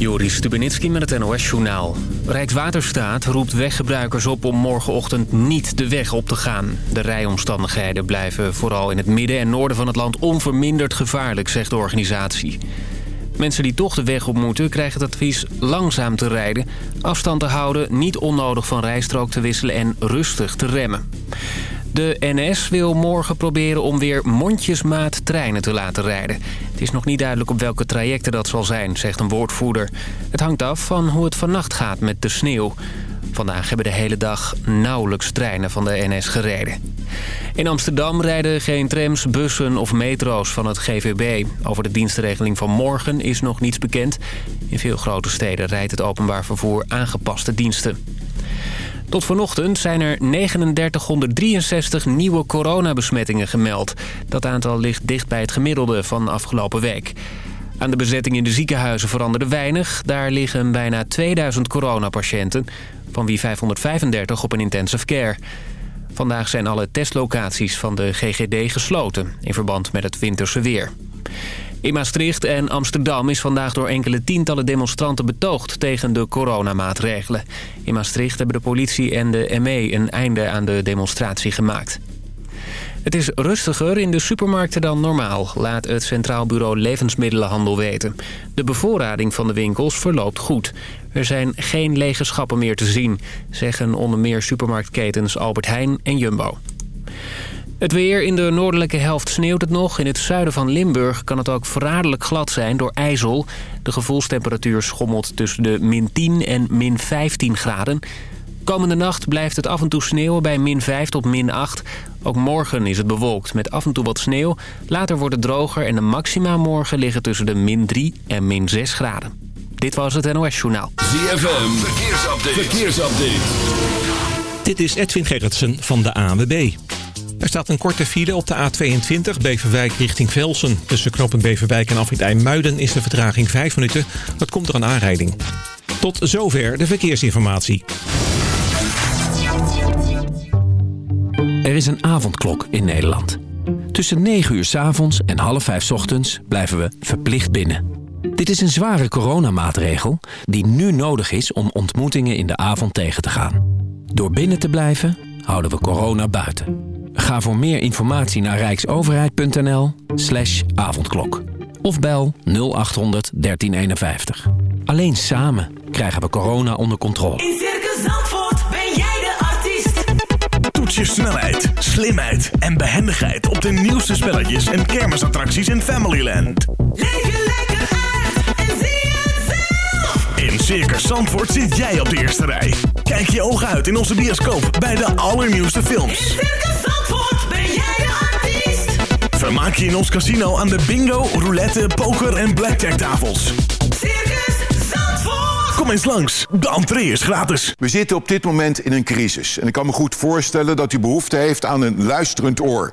Joris Stubenitski met het NOS-journaal. Rijkswaterstaat roept weggebruikers op om morgenochtend niet de weg op te gaan. De rijomstandigheden blijven vooral in het midden en noorden van het land onverminderd gevaarlijk, zegt de organisatie. Mensen die toch de weg op moeten krijgen het advies langzaam te rijden... afstand te houden, niet onnodig van rijstrook te wisselen en rustig te remmen. De NS wil morgen proberen om weer mondjesmaat treinen te laten rijden. Het is nog niet duidelijk op welke trajecten dat zal zijn, zegt een woordvoerder. Het hangt af van hoe het vannacht gaat met de sneeuw. Vandaag hebben de hele dag nauwelijks treinen van de NS gereden. In Amsterdam rijden geen trams, bussen of metro's van het GVB. Over de dienstregeling van morgen is nog niets bekend. In veel grote steden rijdt het openbaar vervoer aangepaste diensten. Tot vanochtend zijn er 3963 nieuwe coronabesmettingen gemeld. Dat aantal ligt dicht bij het gemiddelde van afgelopen week. Aan de bezetting in de ziekenhuizen veranderde weinig. Daar liggen bijna 2000 coronapatiënten, van wie 535 op een intensive care. Vandaag zijn alle testlocaties van de GGD gesloten... in verband met het winterse weer. In Maastricht en Amsterdam is vandaag door enkele tientallen demonstranten betoogd tegen de coronamaatregelen. In Maastricht hebben de politie en de ME een einde aan de demonstratie gemaakt. Het is rustiger in de supermarkten dan normaal, laat het Centraal Bureau Levensmiddelenhandel weten. De bevoorrading van de winkels verloopt goed. Er zijn geen lege schappen meer te zien, zeggen onder meer supermarktketens Albert Heijn en Jumbo. Het weer in de noordelijke helft sneeuwt het nog. In het zuiden van Limburg kan het ook verraderlijk glad zijn door ijzel. De gevoelstemperatuur schommelt tussen de min 10 en min 15 graden. Komende nacht blijft het af en toe sneeuwen bij min 5 tot min 8. Ook morgen is het bewolkt met af en toe wat sneeuw. Later wordt het droger en de maxima morgen liggen tussen de min 3 en min 6 graden. Dit was het NOS Journaal. ZFM, verkeersupdate. verkeersupdate. Dit is Edwin Gerritsen van de ANWB. Er staat een korte file op de A22 Beverwijk richting Velsen. Tussen knoppen Beverwijk en Afrit IJmuiden is de vertraging 5 minuten. Dat komt er een aanrijding. Tot zover de verkeersinformatie. Er is een avondklok in Nederland. Tussen 9 uur s avonds en half 5 s ochtends blijven we verplicht binnen. Dit is een zware coronamaatregel die nu nodig is om ontmoetingen in de avond tegen te gaan. Door binnen te blijven houden we corona buiten. Ga voor meer informatie naar rijksoverheid.nl slash avondklok. Of bel 0800 1351. Alleen samen krijgen we corona onder controle. In Circus Zandvoort ben jij de artiest. Toets je snelheid, slimheid en behendigheid op de nieuwste spelletjes en kermisattracties in Familyland. Leef je lekker uit en zie het zelf. In Circus Zandvoort zit jij op de eerste rij. Kijk je ogen uit in onze bioscoop bij de allernieuwste films. In Vermaak je in ons casino aan de bingo, roulette, poker en blackjack tafels. Circus Zandvoort. Kom eens langs, de entree is gratis. We zitten op dit moment in een crisis. En ik kan me goed voorstellen dat u behoefte heeft aan een luisterend oor.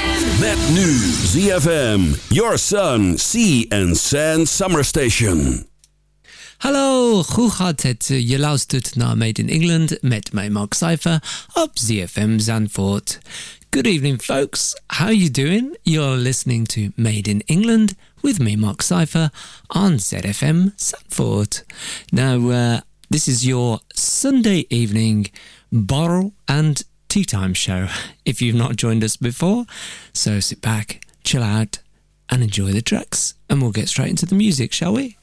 Met nu ZFM, Your Sun, Sea and Sand Summer Station. Hallo, hoe gaat het? Je luistert naar Made in England met mij Mark Cypher op ZFM Zandvoort. Good evening, folks. How you doing? You're listening to Made in England with me, Mark Cypher, on ZFM Zandvoort. Now, uh, this is your Sunday evening bottle and tea time show. If you've not joined us before, so sit back, chill out, and enjoy the tracks, and we'll get straight into the music, shall we?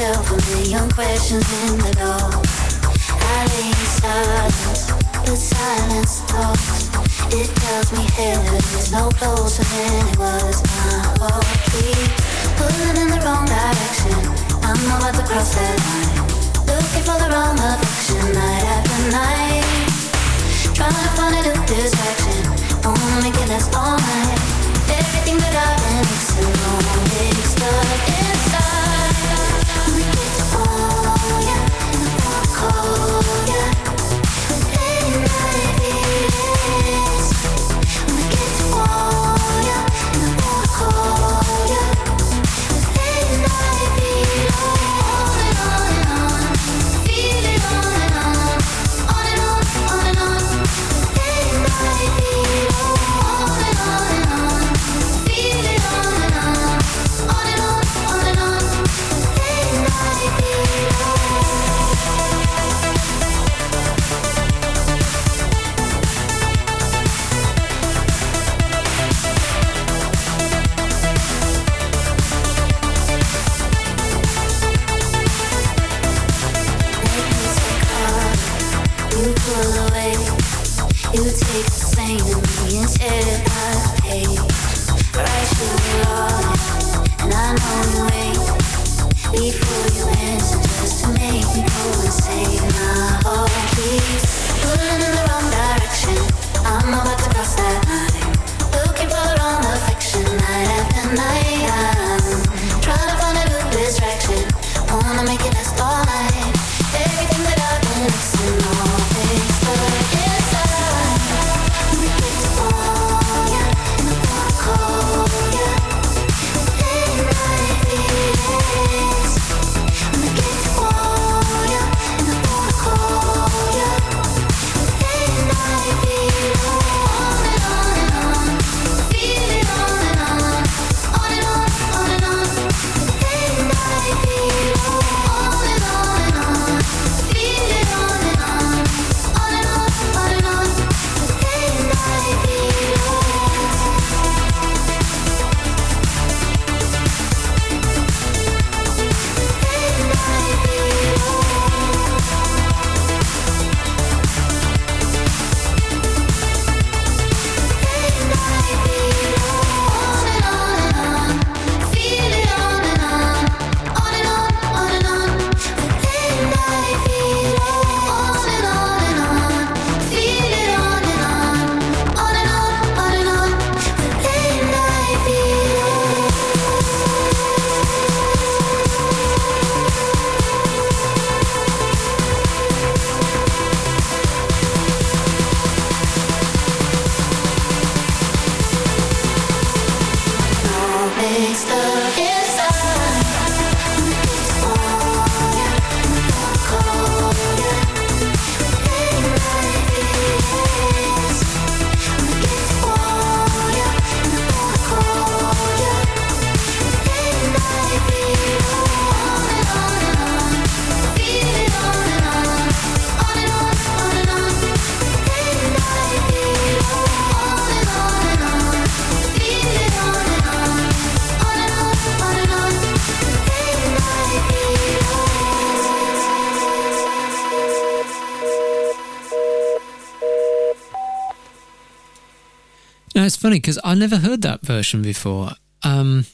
Myself a million questions in the dark. I lay in silence, but silence talks. It tells me heaven is no closer than it was. My heart keeps pulling in the wrong direction. I'm about to cross that line, looking for the wrong affection night after night. Trying to find a new distraction, make it last all night. Everything that I've been missing, all mixed up inside. Funny because I never heard that version before. Um,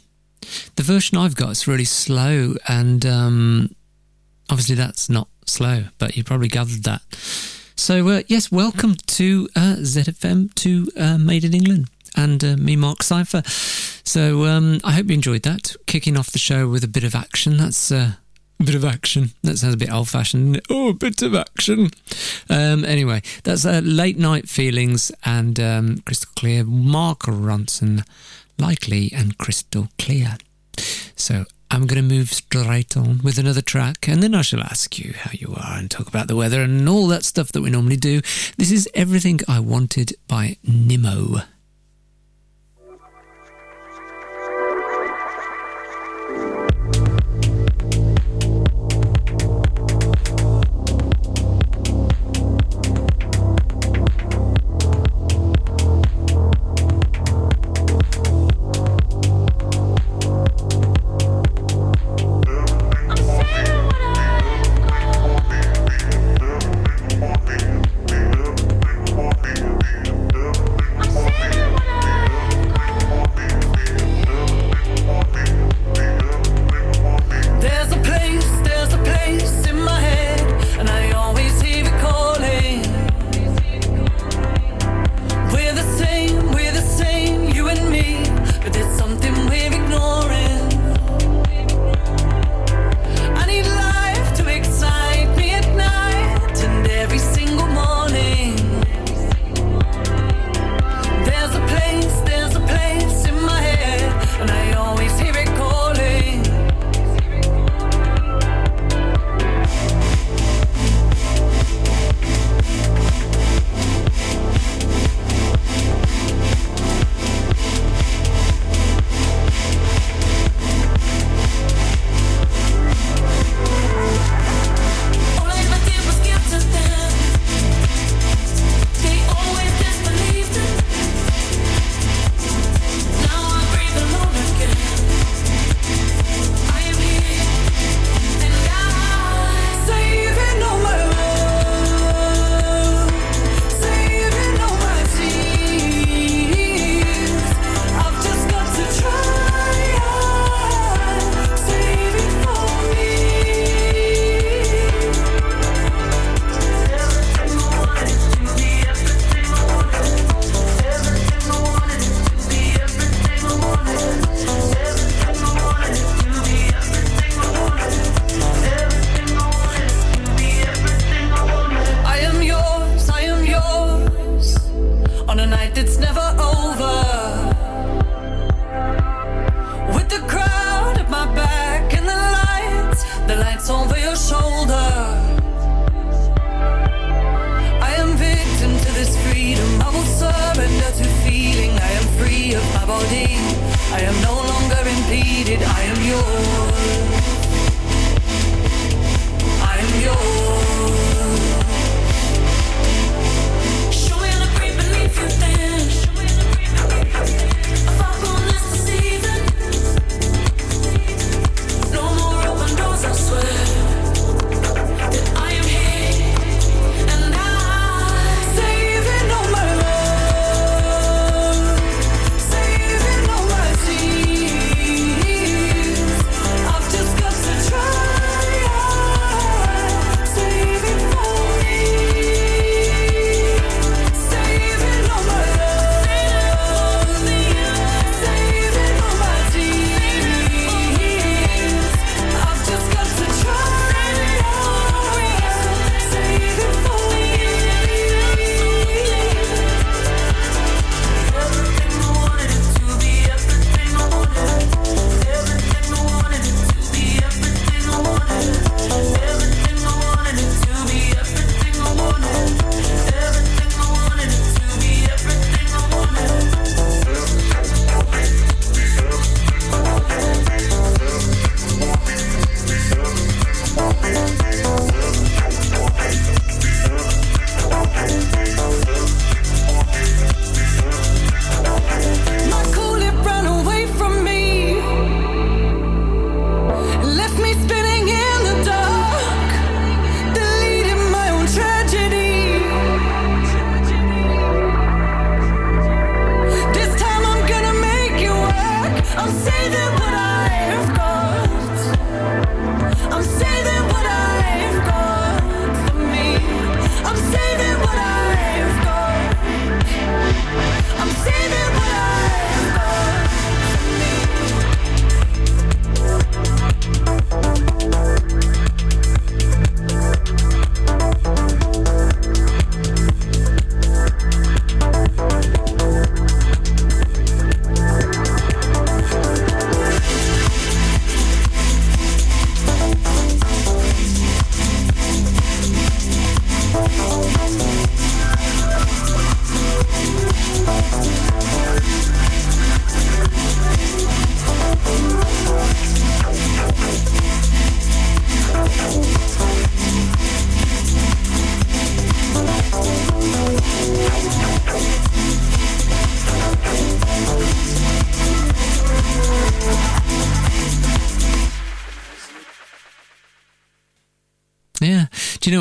the version I've got is really slow, and um, obviously that's not slow, but you probably gathered that. So, uh, yes, welcome to uh, ZFM to uh, Made in England and uh, me, Mark Cypher. So, um, I hope you enjoyed that. Kicking off the show with a bit of action. That's uh, bit of action. That sounds a bit old fashioned. Oh, a bit of action. Um, anyway, that's uh, Late Night Feelings and um, Crystal Clear. Mark Ronson, Lykke Li and Crystal Clear. So I'm going to move straight on with another track and then I shall ask you how you are and talk about the weather and all that stuff that we normally do. This is Everything I Wanted by Nimmo.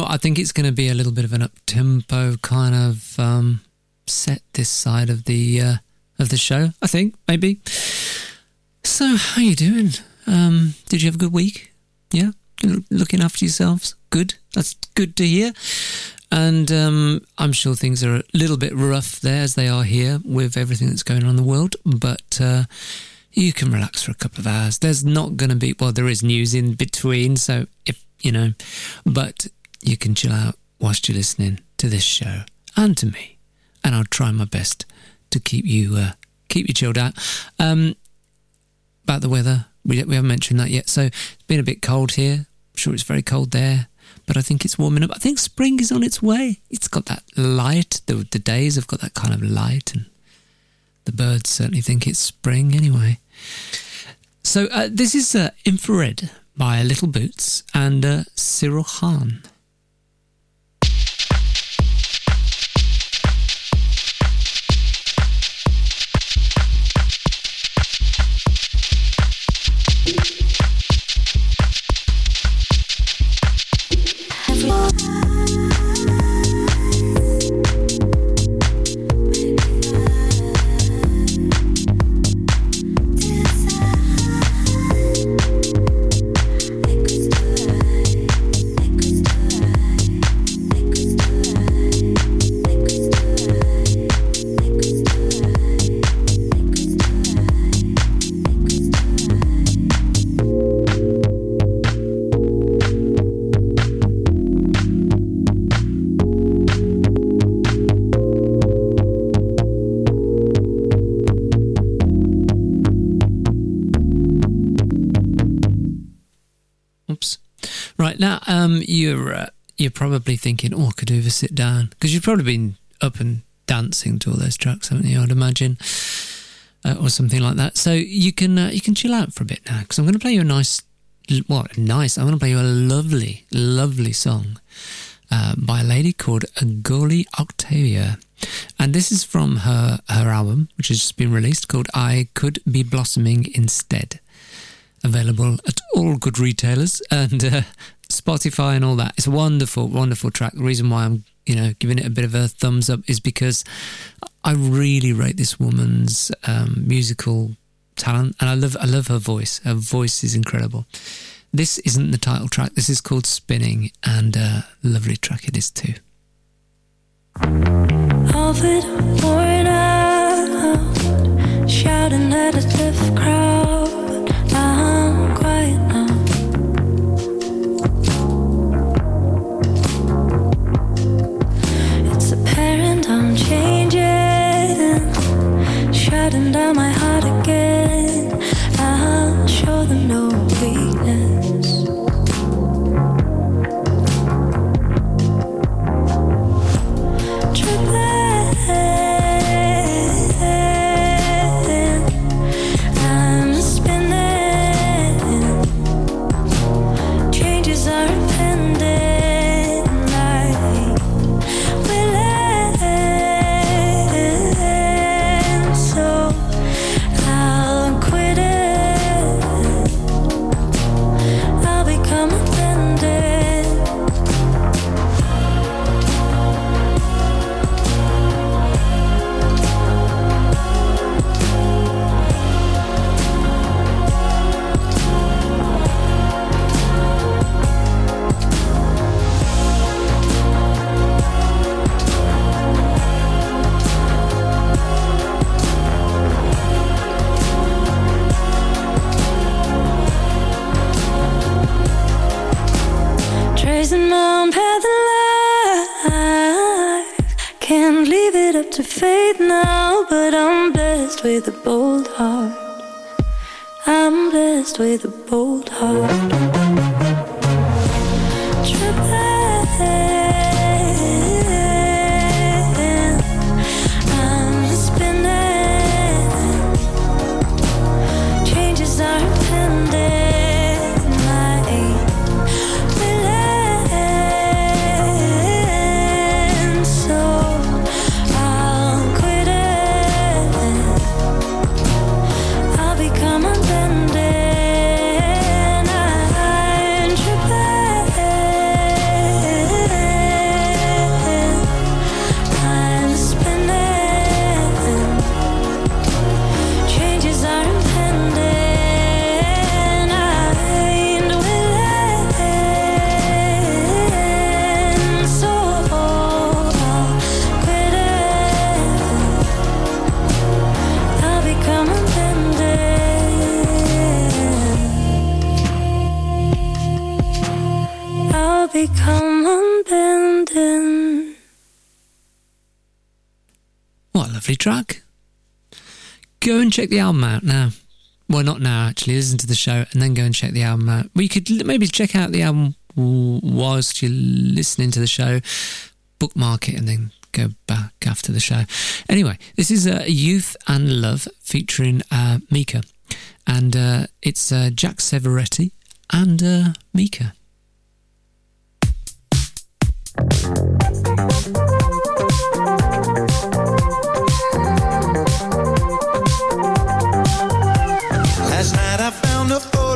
I think it's going to be a little bit of an up tempo kind of um, set this side of the uh, of the show. I think maybe. So, how you doing? Um, did you have a good week? Yeah, looking after yourselves. Good. That's good to hear. And um, I'm sure things are a little bit rough there as they are here with everything that's going on in the world. But uh, you can relax for a couple of hours. There's not going to be, well, there is news in between. So if, you know, but you can chill out whilst you're listening to this show and to me. And I'll try my best to keep you, uh, keep you chilled out. Um, about the weather, we, we haven't mentioned that yet. So it's been a bit cold here. I'm sure it's very cold there. But I think it's warming up. I think spring is on its way. It's got that light. The, the days have got that kind of light, and the birds certainly think it's spring anyway. So uh, this is uh, Infrared by Little Boots and uh, Cyril Hahn. You're probably thinking, "Oh, could do with sit down," because you've probably been up and dancing to all those tracks, haven't you? I'd imagine, uh, or something like that. So you can uh, you can chill out for a bit now, because I'm going to play you a nice, well, nice. I'm going to play you a lovely, lovely song uh, by a lady called Goli Octavia. And this is from her, her album, which has just been released, called I Could Be Blossoming Instead. Available at all good retailers and uh, Spotify and all that. It's a wonderful, wonderful track. The reason why I'm, you know, giving it a bit of a thumbs up is because I really rate this woman's um, musical talent, and I love, I love her voice. Her voice is incredible. This isn't the title track. This is called Spinning, and uh, lovely track it is too. worn out, shouting at a crowd. Down my heart again. I'll show them no with a bold heart. I'm blessed with a bold track. Go and check the album out now. Well, not now, actually. Listen to the show and then go and check the album out. Well, you could maybe check out the album whilst you're listening to the show, bookmark it, and then go back after the show. Anyway, this is uh, Youth and Love featuring uh, Mika. And uh, it's uh, Jack Savoretti and uh, Mika.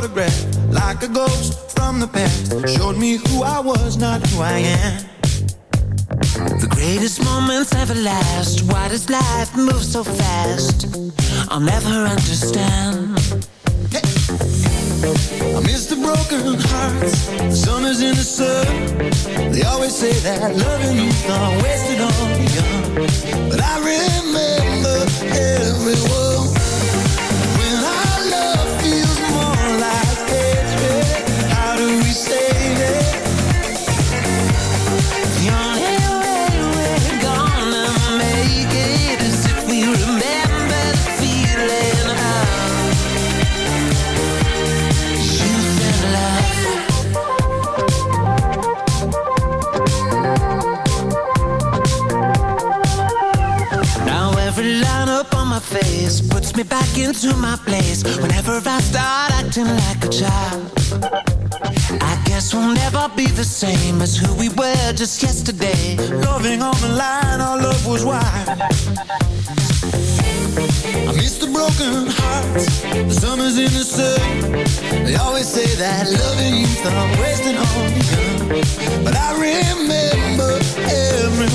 Photograph like a ghost from the past. Showed me who I was, not who I am. The greatest moments ever last. Why does life move so fast? I'll never understand. I miss the broken hearts, the summers in the sun. They always say that loving youth are wasted on young. But I remember everyone. Into my place whenever I start acting like a child. I guess we'll never be the same as who we were just yesterday. Loving on the line, our love was wild. I miss the broken hearts, the summers in the sun. They always say that loving youth are wasting on the young. But I remember every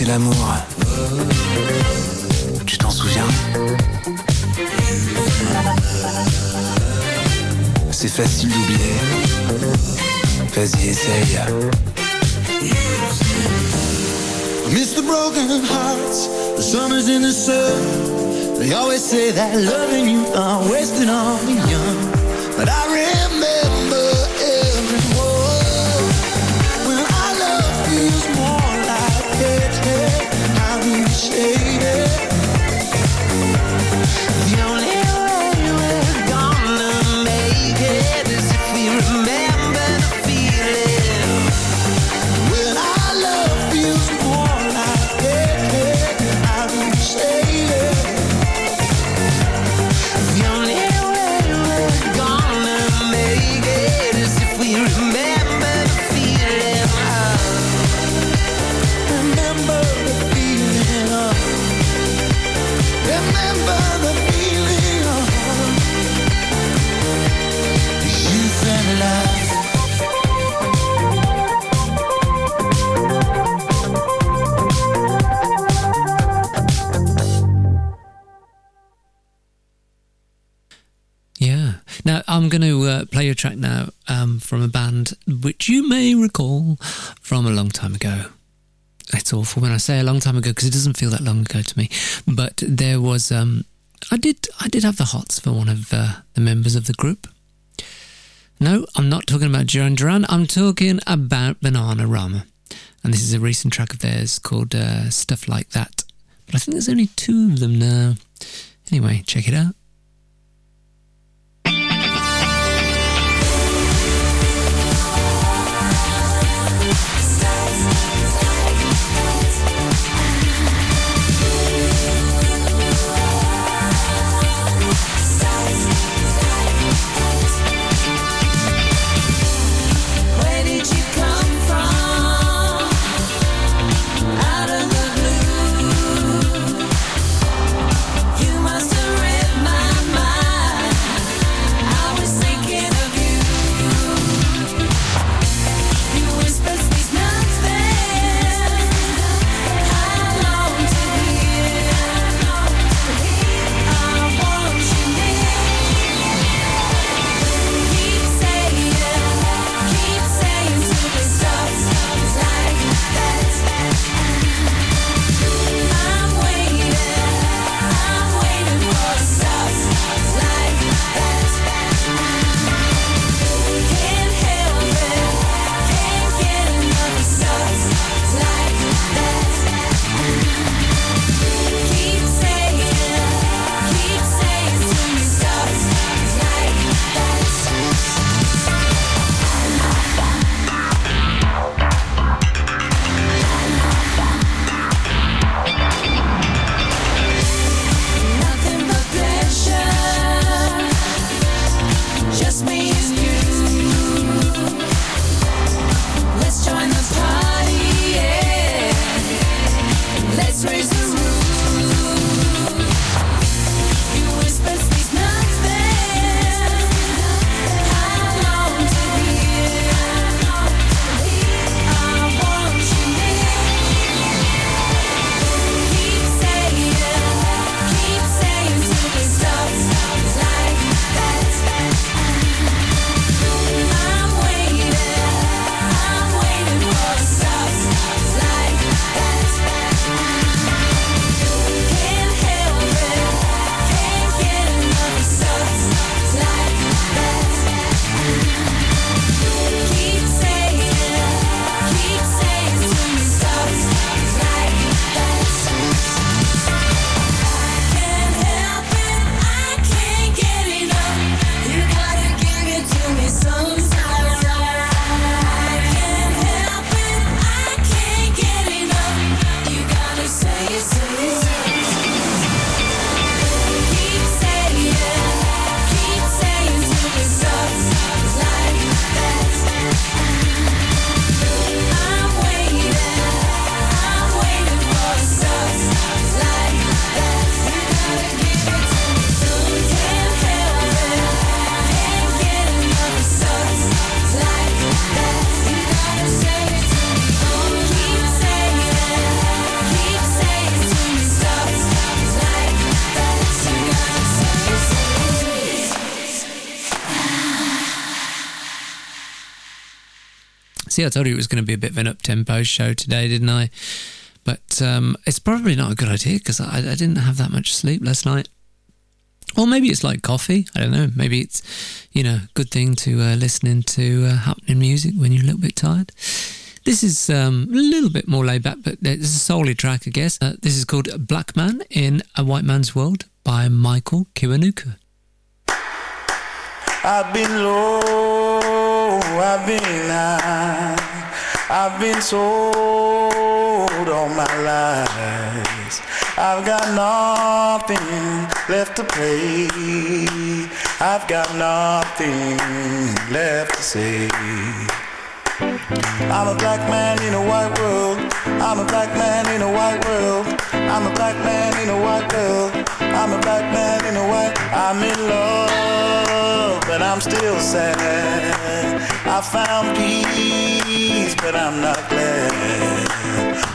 et l'amour. Tu t'en souviens? C'est facile d'oublier. Vas-y, essaye. The broken hearts, the summers in the sun. They always say that loving you are wasting on the young. But I remember do play a track now um, from a band which you may recall from a long time ago. It's awful when I say a long time ago because it doesn't feel that long ago to me. But there was, um, I did, I did have the hots for one of uh, the members of the group. No, I'm not talking about Duran Duran. I'm talking about Bananarama, and this is a recent track of theirs called uh, "Stuff Like That." But I think there's only two of them now. Anyway, check it out. See, I told you it was going to be a bit of an up-tempo show today, didn't I? But um, it's probably not a good idea because I, I didn't have that much sleep last night. Or maybe it's like coffee. I don't know. Maybe it's, you know, a good thing to uh, listening to uh, happening music when you're a little bit tired. This is um, a little bit more laid back, but it's a solely track, I guess. Uh, this is called Black Man in a White Man's World by Michael Kiwanuka. I've been low, I've been high, I've been sold all my lies. I've got nothing left to play. I've got nothing left to say. I'm a black man in a white world. I'm a black man in a white world. I'm a black man in a white world. I'm a black man in a white. I'm in love, but I'm still sad. I found peace, but I'm not glad.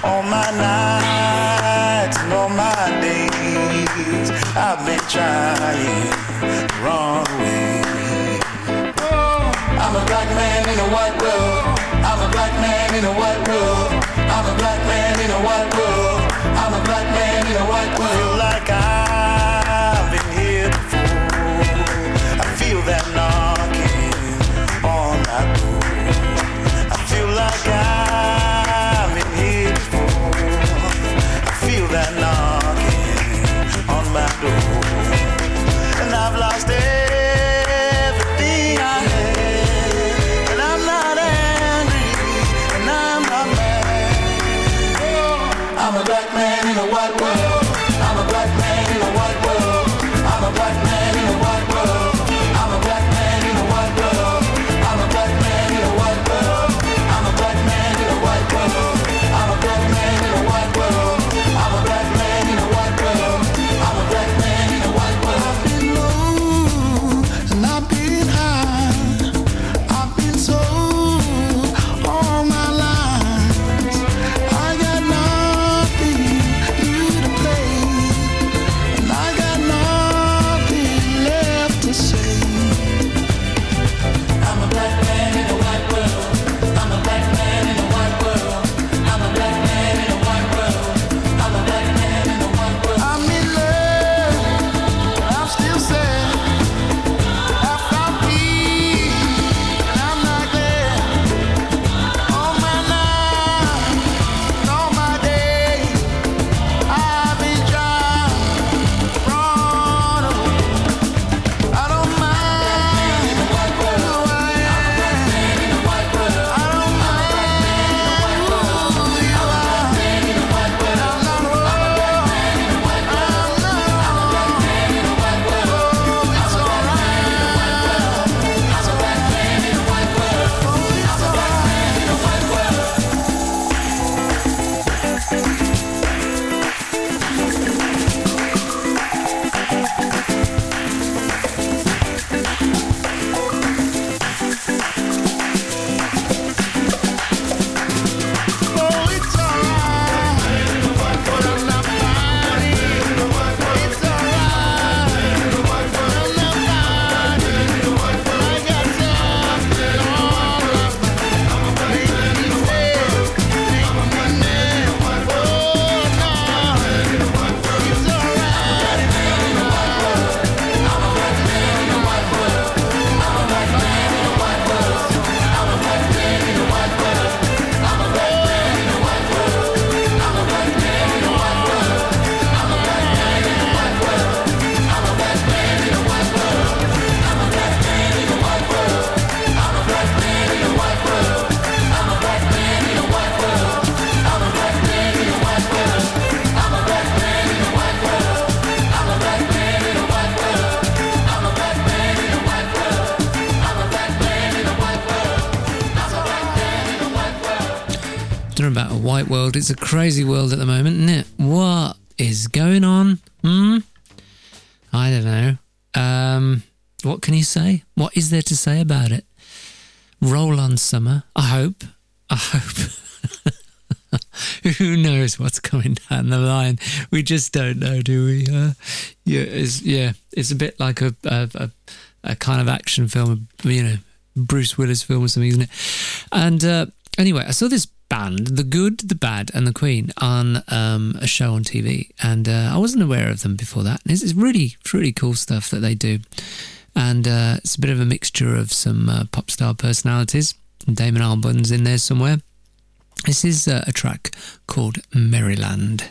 All my nights and all my days, I've been trying wrong way. I'm a black man in a white world. I'm a black man in a white world. I'm a black man in a white world. It's a crazy world at the moment, isn't it? What is going on? Hmm? I don't know. Um, what can you say? What is there to say about it? Roll on summer. I hope. I hope. Who knows what's coming down the line? We just don't know, do we? Uh, yeah, it's yeah, it's a bit like a a, a a kind of action film, you know, Bruce Willis film or something, isn't it? And uh, anyway, I saw this band, The Good, The Bad, and The Queen, on um, a show on TV, and uh, I wasn't aware of them before that. And it's, it's really, really cool stuff that they do, and uh, it's a bit of a mixture of some uh, pop star personalities. Damon Albarn's in there somewhere. This is uh, a track called Merrie Land.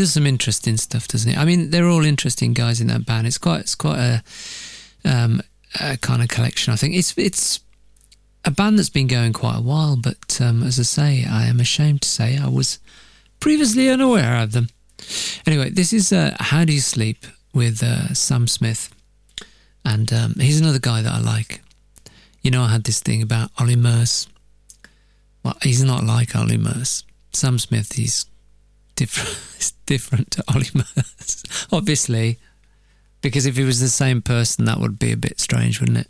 Does some interesting stuff, doesn't he? I mean, they're all interesting guys in that band. It's quite it's quite a um, a kind of collection. I think it's it's a band that's been going quite a while, but um, as I say, I am ashamed to say I was previously unaware of them. Anyway, this is uh, How Do You Sleep with uh, Sam Smith, and um, he's another guy that I like. You know, I had this thing about Olly Murs. Well, he's not like Olly Murs. Sam Smith, he's different. He's different to Olly Murs, obviously, because if he was the same person, that would be a bit strange, wouldn't it?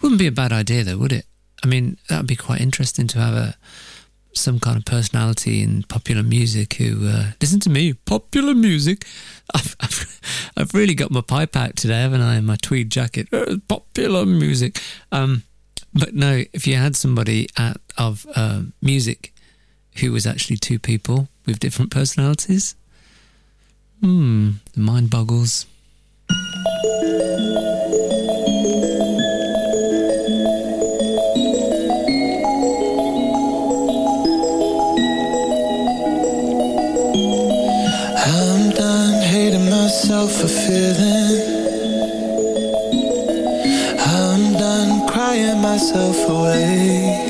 Wouldn't be a bad idea, though, would it? I mean, that would be quite interesting to have a some kind of personality in popular music who uh, listen to me, popular music. I've, I've, I've really got my pipe out today, haven't I? In my tweed jacket, Uh, popular music. Um, but no, if you had somebody at, of uh, music who was actually two people with different personalities, hmm, the mind boggles. I'm done hating myself for feeling. I'm done crying myself away.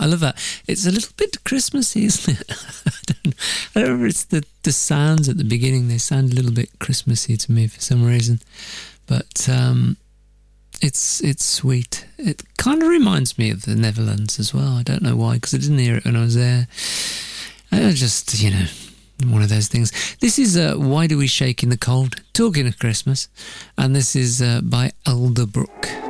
I love that. It's a little bit Christmassy, isn't it? I don't, I know. It's the the sounds at the beginning. They sound a little bit Christmassy to me for some reason, but um, it's it's sweet. It kind of reminds me of the Netherlands as well. I don't know why, because I didn't hear it when I was there. I just you know one of those things. This is uh, Why Do We Shake in the Cold? Talking of Christmas, and this is uh, by Elderbrook.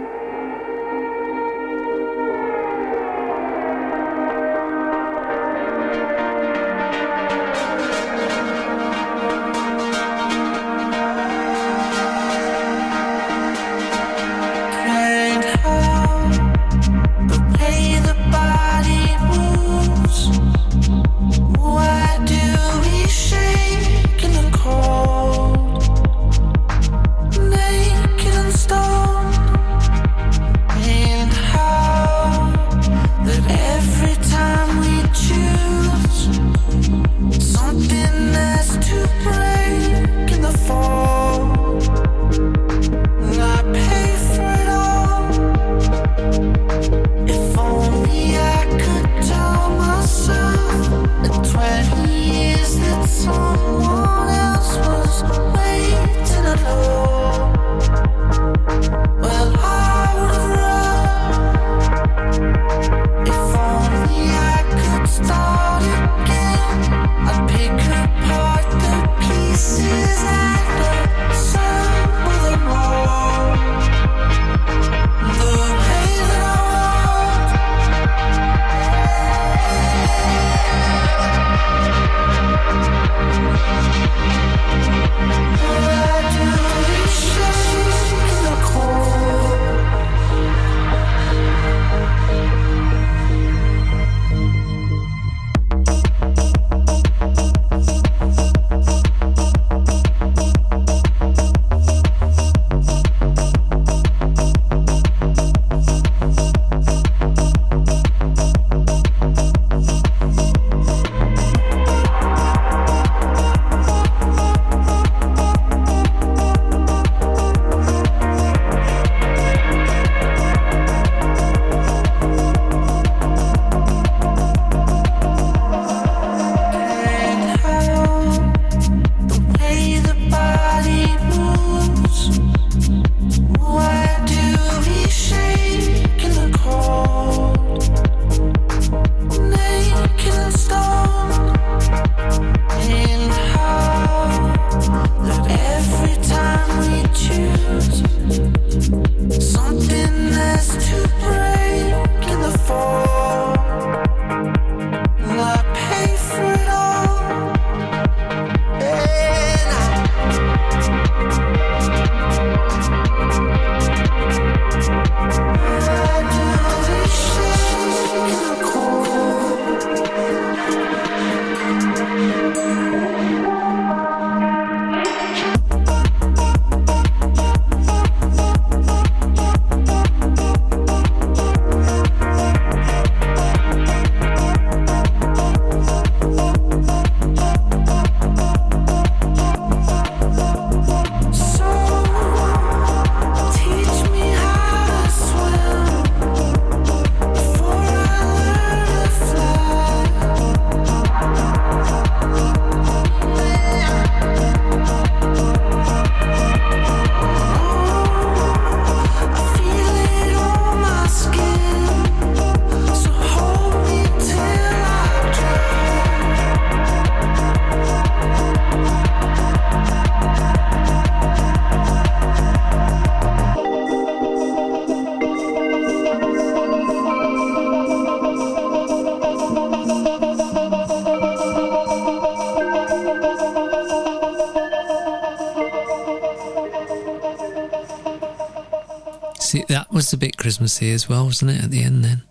Christmassy as well, wasn't it, at the end then?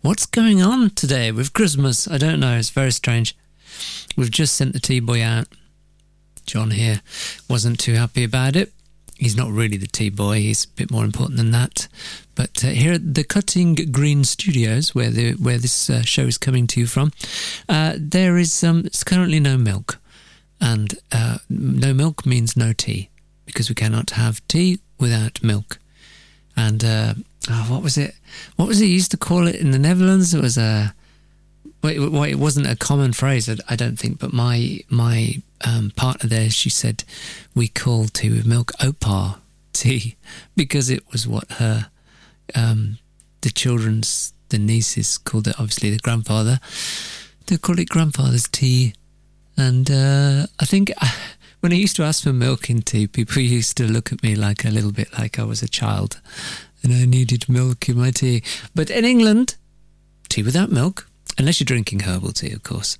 What's going on today with Christmas? I don't know. It's very strange. We've just sent the tea boy out. John here wasn't too happy about it. He's not really the tea boy. He's a bit more important than that. But uh, here at the Cutting Green Studios, where the where this uh, show is coming to you from, uh, there is um, it's currently no milk, and uh, no milk means no tea because we cannot have tea without milk. And uh, oh, what was it? What was it used to call it in the Netherlands? It was a well, it, well, it wasn't a common phrase, I, don't think. But my my um, partner there, she said we call tea with milk opa tea because it was what her um, the children's the nieces called it. Obviously, the grandfather they called it grandfather's tea, and uh, I think. When I used to ask for milk in tea, people used to look at me like a little bit like I was a child and I needed milk in my tea. But in England, tea without milk, unless you're drinking herbal tea, of course.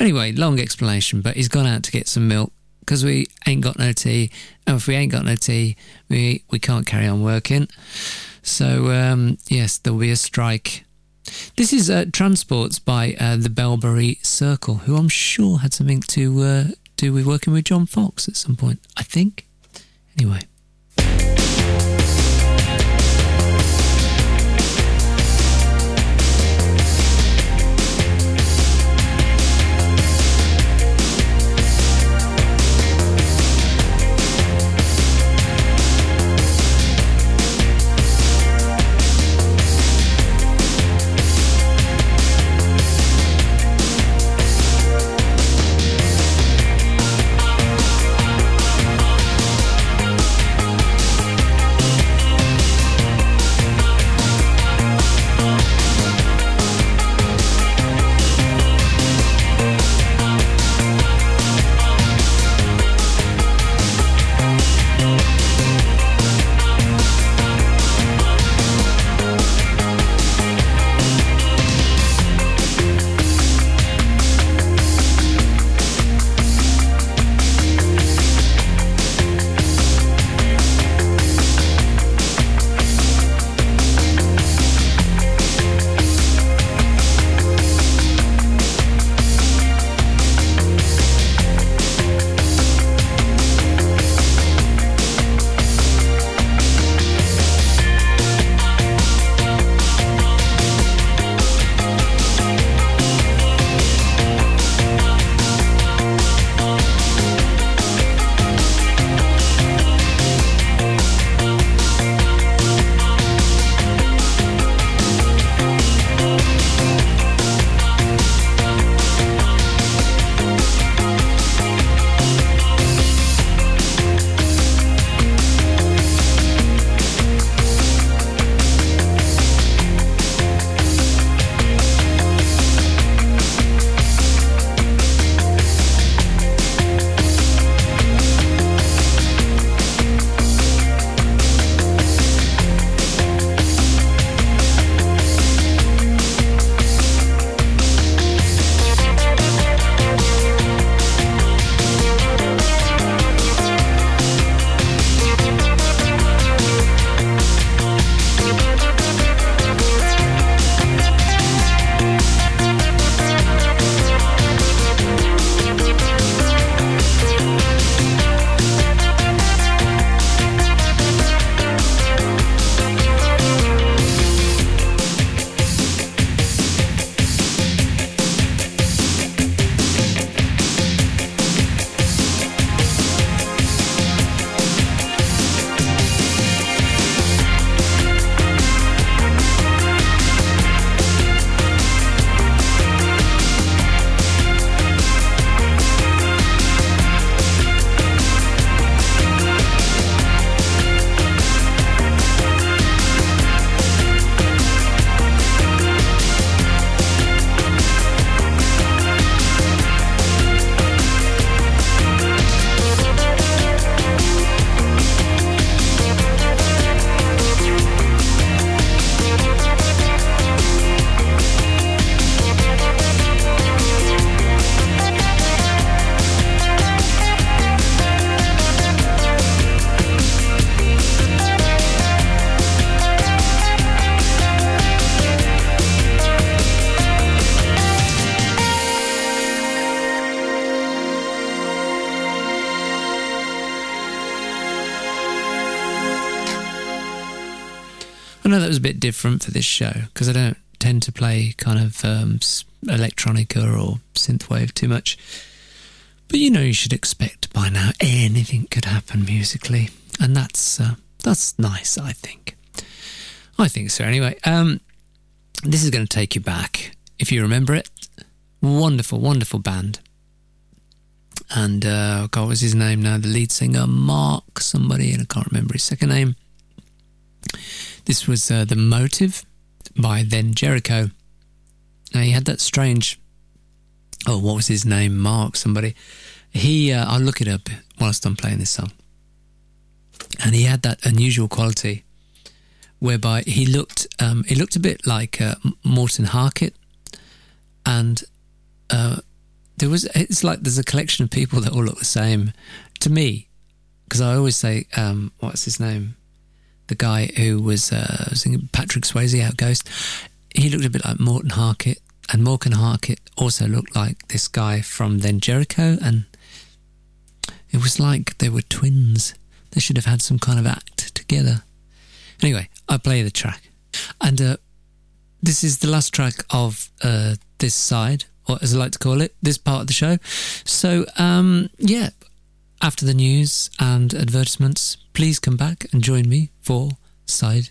Anyway, long explanation, but he's gone out to get some milk because we ain't got no tea. And if we ain't got no tea, we, we can't carry on working. So, um, yes, there'll be a strike. This is uh, Transports by uh, the Belbury Circle, who I'm sure had something to uh, do with working with John Foxx at some point. I think. Anyway. Was a bit different for this show because I don't tend to play kind of um, electronica or synthwave too much. But you know, you should expect by now anything could happen musically, and that's uh, that's nice. I think. I think so. Anyway, um, this is going to take you back if you remember it. Wonderful, wonderful band. And uh, God, was his name now? The lead singer, Mark somebody, and I can't remember his second name. This was uh, The Motive by Then Jericho. Now, he had that strange. Oh, what was his name? Mark somebody. He, uh, I'll look it up whilst I'm playing this song. And he had that unusual quality whereby he looked, um, he looked a bit like uh, Morten Harket. And uh, there was, it's like there's a collection of people that all look the same to me. Because I always say, um, what's his name? The guy who was uh, Patrick Swayze out Ghost, he looked a bit like Morten Harket, and Morten Harket also looked like this guy from Then Jericho, and it was like they were twins. They should have had some kind of act together. Anyway, I play the track, and uh, this is the last track of uh, this side, or as I like to call it, this part of the show. So, um, yeah, after the news and advertisements, please come back and join me for side